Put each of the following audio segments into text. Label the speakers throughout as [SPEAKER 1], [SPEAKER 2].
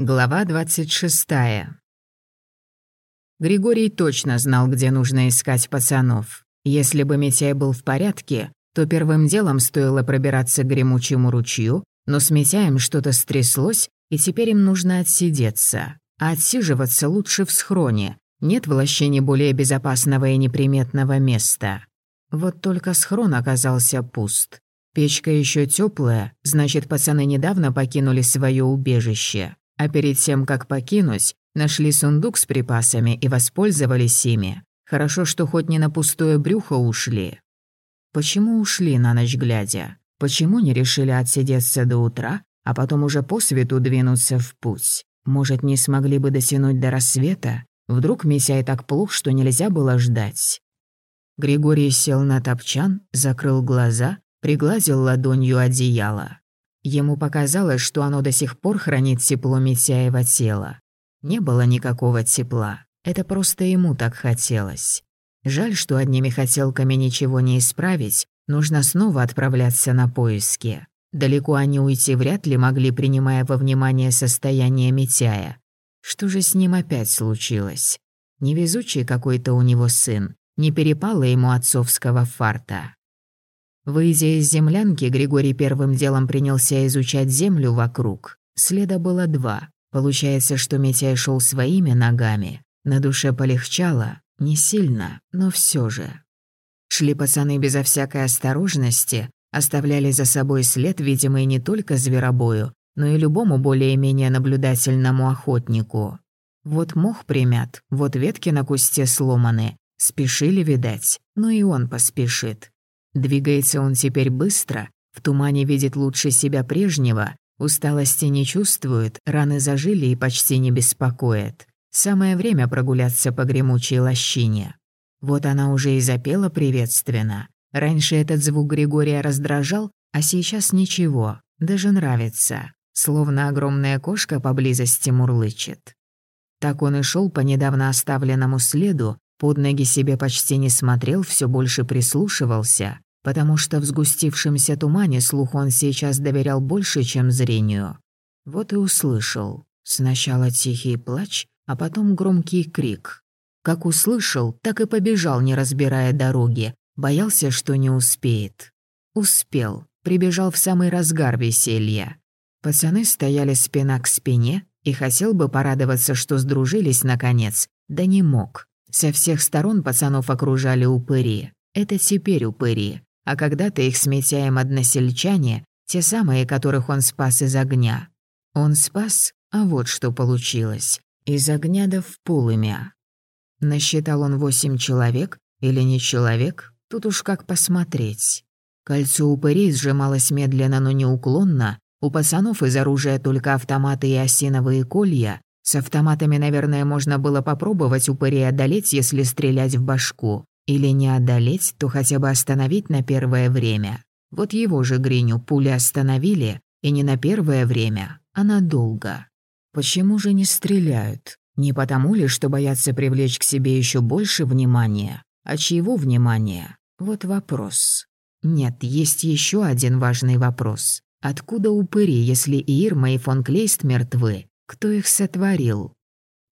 [SPEAKER 1] Глава 26. Григорий точно знал, где нужно искать пацанов. Если бы Митяй был в порядке, то первым делом стоило пробираться к гремучему ручью, но с Митяем что-то стряслось, и теперь им нужно отсидеться. А отсиживаться лучше в схроне. Нет в лощине более безопасного и неприметного места. Вот только схрон оказался пуст. Печка еще теплая, значит, пацаны недавно покинули свое убежище. А перед тем, как покинуть, нашли сундук с припасами и воспользовались ими. Хорошо, что хоть не на пустое брюхо ушли. Почему ушли на ночь глядя? Почему не решили отсидеться до утра, а потом уже по свету двинуться в путь? Может, не смогли бы дотянуть до рассвета? Вдруг Митяй так плох, что нельзя было ждать? Григорий сел на топчан, закрыл глаза, пригладил ладонью одеяло. Ему показалось, что оно до сих пор хранит тепло Митяева тела. Не было никакого тепла. Это просто ему так хотелось. Жаль, что одними хотелками ничего не исправить, нужно снова отправляться на поиски. Далеко они уйти вряд ли могли, принимая во внимание состояние Митяя. Что же с ним опять случилось? Невезучий какой-то у него сын, не перепало ему отцовского фарта. Выйдя из землянки, Григорий первым делом принялся изучать землю вокруг. Следа было два. Получается, что Митяй шел своими ногами. На душе полегчало, не сильно, но все же. Шли пацаны безо всякой осторожности, оставляли за собой след, видимый не только зверобою, но и любому более-менее наблюдательному охотнику. Вот мох примят, вот ветки на кусте сломаны. Спешили, видать, но и он поспешит. Двигается он теперь быстро, в тумане видит лучше себя прежнего, усталости не чувствует, раны зажили и почти не беспокоит. Самое время прогуляться по гремучей лощине. Вот она уже и запела приветственно. Раньше этот звук Григория раздражал, а сейчас ничего, даже нравится. Словно огромная кошка поблизости мурлычет. Так он и шел по недавно оставленному следу, под ноги себе почти не смотрел, все больше прислушивался, потому что в сгустившемся тумане слух он сейчас доверял больше, чем зрению. Вот и услышал. Сначала тихий плач, а потом громкий крик. Как услышал, так и побежал, не разбирая дороги. Боялся, что не успеет. Успел. Прибежал в самый разгар веселья. Пацаны стояли спина к спине и хотел бы порадоваться, что сдружились наконец, да не мог. Со всех сторон пацанов окружали упыри. Это теперь упыри. А когда-то их с Митяем односельчане, те самые, которых он спас из огня. Он спас, а вот что получилось. Из огня да в полымя. Насчитал он восемь человек, или не человек, тут уж как посмотреть. Кольцо упырей сжималось медленно, но неуклонно. У пацанов из оружия только автоматы и осиновые колья, с автоматами, наверное, можно было попробовать упырей одолеть, если стрелять в башку. Или не одолеть, то хотя бы остановить на первое время. Вот его же Гриню пули остановили, и не на первое время, а надолго. Почему же не стреляют? Не потому ли, что боятся привлечь к себе еще больше внимания? А чьего внимания? Вот вопрос. Нет, есть еще один важный вопрос. Откуда упыри, если Ирма, и фон Клейст мертвы, кто их сотворил?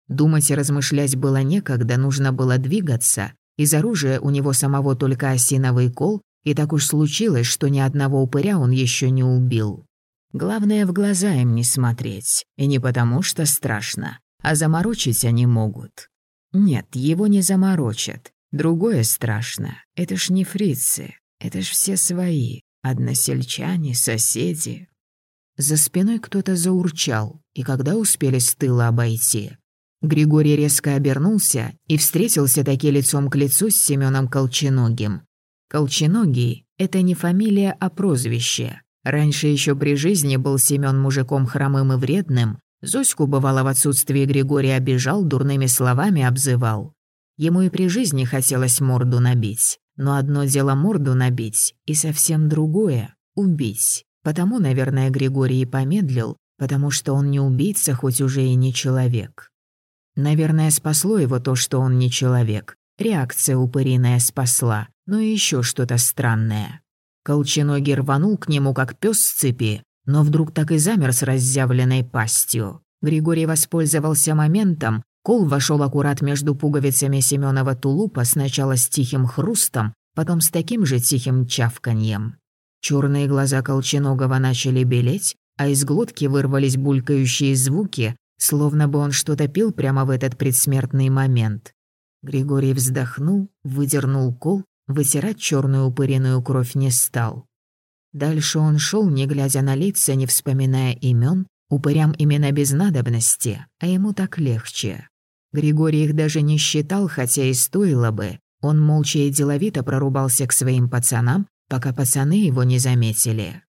[SPEAKER 1] Думать и размышлять было некогда, нужно было двигаться. Из оружия у него самого только осиновый кол, и так уж случилось, что ни одного упыря он еще не убил. Главное, в глаза им не смотреть. И не потому, что страшно, а заморочить они могут. Нет, его не заморочат. Другое страшно. Это ж не фрицы. Это ж все свои. Односельчане, соседи. За спиной кто-то заурчал, и когда успели с тыла обойти. Григорий резко обернулся и встретился таки лицом к лицу с Семеном Колченогим. Колченогий — это не фамилия, а прозвище. Раньше еще при жизни был Семен мужиком хромым и вредным. Зоську, бывало, в отсутствии Григория обижал, дурными словами обзывал. Ему и при жизни хотелось морду набить. Но одно дело морду набить, и совсем другое — убить. Потому, наверное, Григорий и помедлил, потому что он не убийца, хоть уже и не человек. Наверное, спасло его то, что он не человек. Реакция упыриная спасла, но и еще что-то странное. Колченогий рванул к нему, как пес с цепи, но вдруг так и замер с разъявленной пастью. Григорий воспользовался моментом, кол вошел аккурат между пуговицами Семенова тулупа сначала с тихим хрустом, потом с таким же тихим чавканьем. Черные глаза Колченогова начали белеть, а из глотки вырвались булькающие звуки, словно бы он что-то пил прямо в этот предсмертный момент. Григорий вздохнул, выдернул кол, вытирать черную упыриную кровь не стал. Дальше он шел, не глядя на лица, не вспоминая имен, упырям именно без надобности, а ему так легче. Григорий их даже не считал, хотя и стоило бы. Он молча и деловито прорубался к своим пацанам, пока пацаны его не заметили.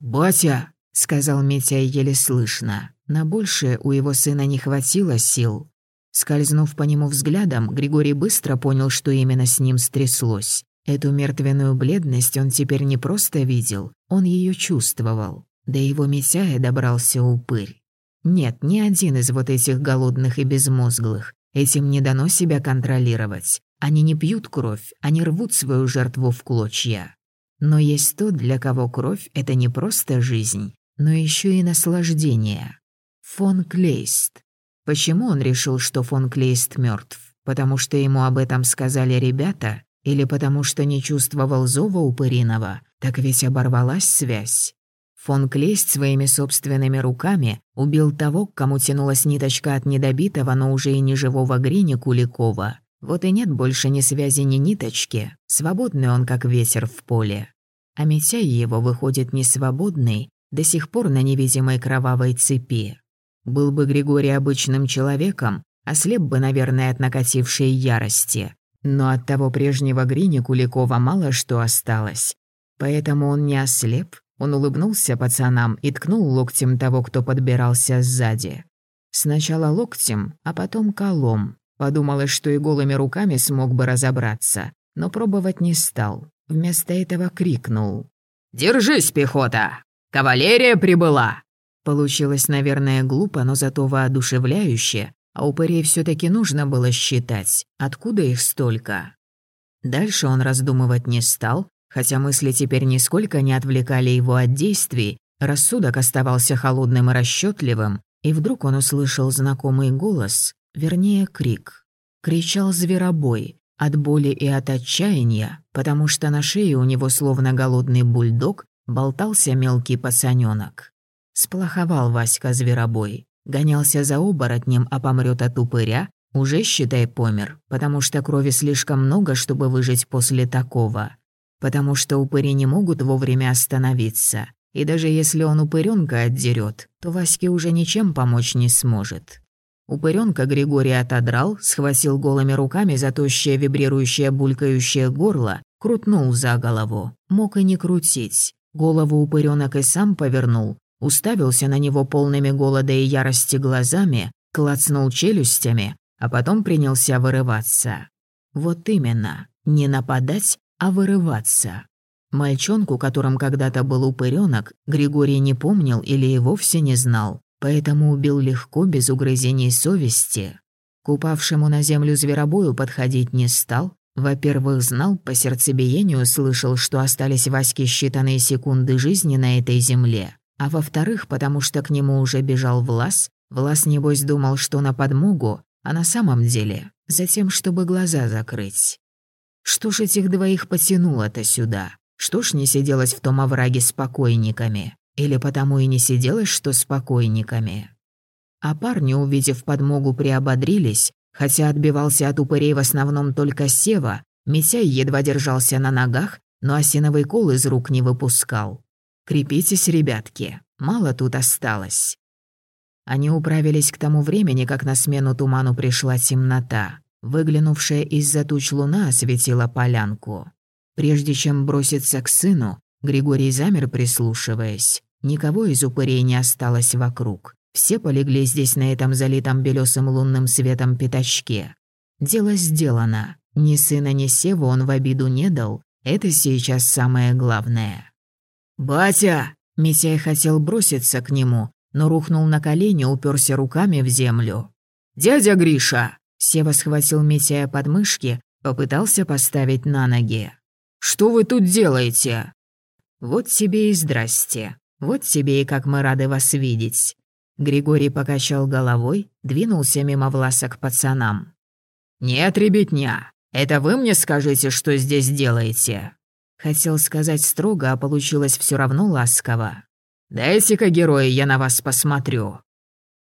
[SPEAKER 1] «Батя!» — сказал Митя еле слышно. На большее у его сына не хватило сил. Скользнув по нему взглядом, Григорий быстро понял, что именно с ним стряслось. Эту мертвенную бледность он теперь не просто видел, он ее чувствовал. До его Митяя добрался упырь. Нет, ни один из вот этих голодных и безмозглых. Этим не дано себя контролировать. Они не пьют кровь, они рвут свою жертву в клочья. Но есть тот, для кого кровь — это не просто жизнь, но еще и наслаждение. Фон Клейст. Почему он решил, что фон Клейст мертв? Потому что ему об этом сказали ребята? Или потому что не чувствовал зова упыриного, так ведь оборвалась связь. Фон Клейст своими собственными руками убил того, к кому тянулась ниточка от недобитого, но уже и неживого Грини Куликова. Вот и нет больше ни связи, ни ниточки. Свободный он, как ветер в поле. А Митяй его выходит не свободный, до сих пор на невидимой кровавой цепи. Был бы Григорий обычным человеком, ослеп бы, наверное, от накатившей ярости. Но от того прежнего Грини Куликова мало что осталось. Поэтому он не ослеп, он улыбнулся пацанам и ткнул локтем того, кто подбирался сзади. Сначала локтем, а потом колом. Подумалось, что и голыми руками смог бы разобраться, но пробовать не стал. Вместо этого крикнул. «Держись, пехота! Кавалерия прибыла!» Получилось, наверное, глупо, но зато воодушевляюще, а упырей все таки нужно было считать, откуда их столько. Дальше он раздумывать не стал, хотя мысли теперь нисколько не отвлекали его от действий, рассудок оставался холодным и расчетливым, и вдруг он услышал знакомый голос, вернее, крик. Кричал зверобой, от боли и от отчаяния, потому что на шее у него, словно голодный бульдог, болтался мелкий пацанёнок. Сплоховал Васька зверобой. Гонялся за оборотнем, а помрет от упыря, уже, считай, помер, потому что крови слишком много, чтобы выжить после такого. Потому что упыри не могут вовремя остановиться. И даже если он упырёнка отдерет, то Ваське уже ничем помочь не сможет. Упырёнка Григорий отодрал, схватил голыми руками за вибрирующее булькающее горло, крутнул за голову. Мог и не крутить. Голову упырёнок и сам повернул, уставился на него полными голода и ярости глазами, клацнул челюстями, а потом принялся вырываться. Вот именно, не нападать, а вырываться. Мальчонку, которым когда-то был упырёнок, Григорий не помнил или и вовсе не знал, поэтому убил легко, без угрызений совести. К упавшему на землю зверобою подходить не стал. Во-первых, знал, по сердцебиению слышал, что остались Ваське считанные секунды жизни на этой земле. А во-вторых, потому что к нему уже бежал Влас, Влас, небось, думал, что на подмогу, а на самом деле затем, чтобы глаза закрыть. Что ж этих двоих потянуло-то сюда? Что ж не сиделось в том овраге с покойниками? Или потому и не сиделось, что с покойниками? А парни, увидев подмогу, приободрились, хотя отбивался от упырей в основном только Сева, Митяй едва держался на ногах, но осиновый кол из рук не выпускал. Крепитесь, ребятки, мало тут осталось. Они управились к тому времени, как на смену туману пришла темнота. Выглянувшая из-за туч луна осветила полянку. Прежде чем броситься к сыну, Григорий замер, прислушиваясь. Никого из упырей не осталось вокруг. Все полегли здесь на этом залитом белесым лунным светом пятачке. Дело сделано. Ни сына, ни севу он в обиду не дал. Это сейчас самое главное. «Батя!» Митяй хотел броситься к нему, но рухнул на колени, уперся руками в землю. «Дядя Гриша!» Сева схватил Митяя под мышки, попытался поставить на ноги. «Что вы тут делаете?» «Вот тебе и здрасте. Вот тебе и как мы рады вас видеть». Григорий покачал головой, двинулся мимо Власа к пацанам.
[SPEAKER 2] «Нет, ребятня, это вы мне скажите, что здесь делаете?»
[SPEAKER 1] Хотел сказать строго, а получилось все равно ласково.
[SPEAKER 2] «Дайте-ка, герои, я на вас посмотрю».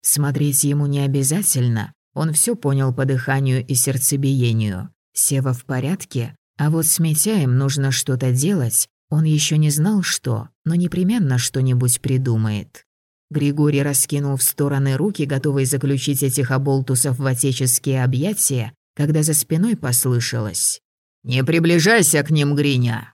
[SPEAKER 1] Смотреть ему не обязательно, он все понял по дыханию и сердцебиению. Сева в порядке, а вот с Митяем нужно что-то делать. Он еще не знал, что, но непременно что-нибудь придумает. Григорий раскинул в стороны руки, готовый заключить этих оболтусов в отеческие объятия, когда за спиной послышалось.
[SPEAKER 2] «Не приближайся к ним, Гриня!»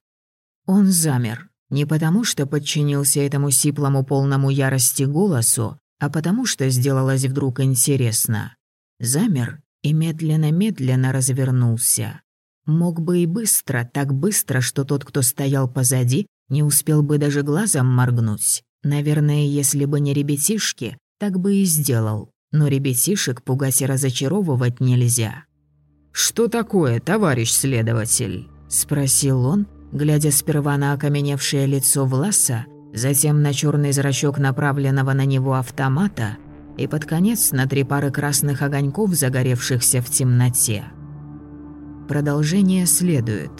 [SPEAKER 1] Он замер. Не потому, что подчинился этому сиплому полному ярости голосу, а потому, что сделалось вдруг интересно. Замер и медленно-медленно развернулся. Мог бы и быстро, так быстро, что тот, кто стоял позади, не успел бы даже глазом моргнуть. Наверное, если бы не ребятишки, так бы и сделал. Но ребятишек пугать и разочаровывать нельзя.
[SPEAKER 2] «Что такое, товарищ следователь?»
[SPEAKER 1] – спросил он, глядя сперва на окаменевшее лицо Власа, затем на черный зрачок направленного на него автомата – и под конец на три пары красных огоньков, загоревшихся в темноте. Продолжение следует.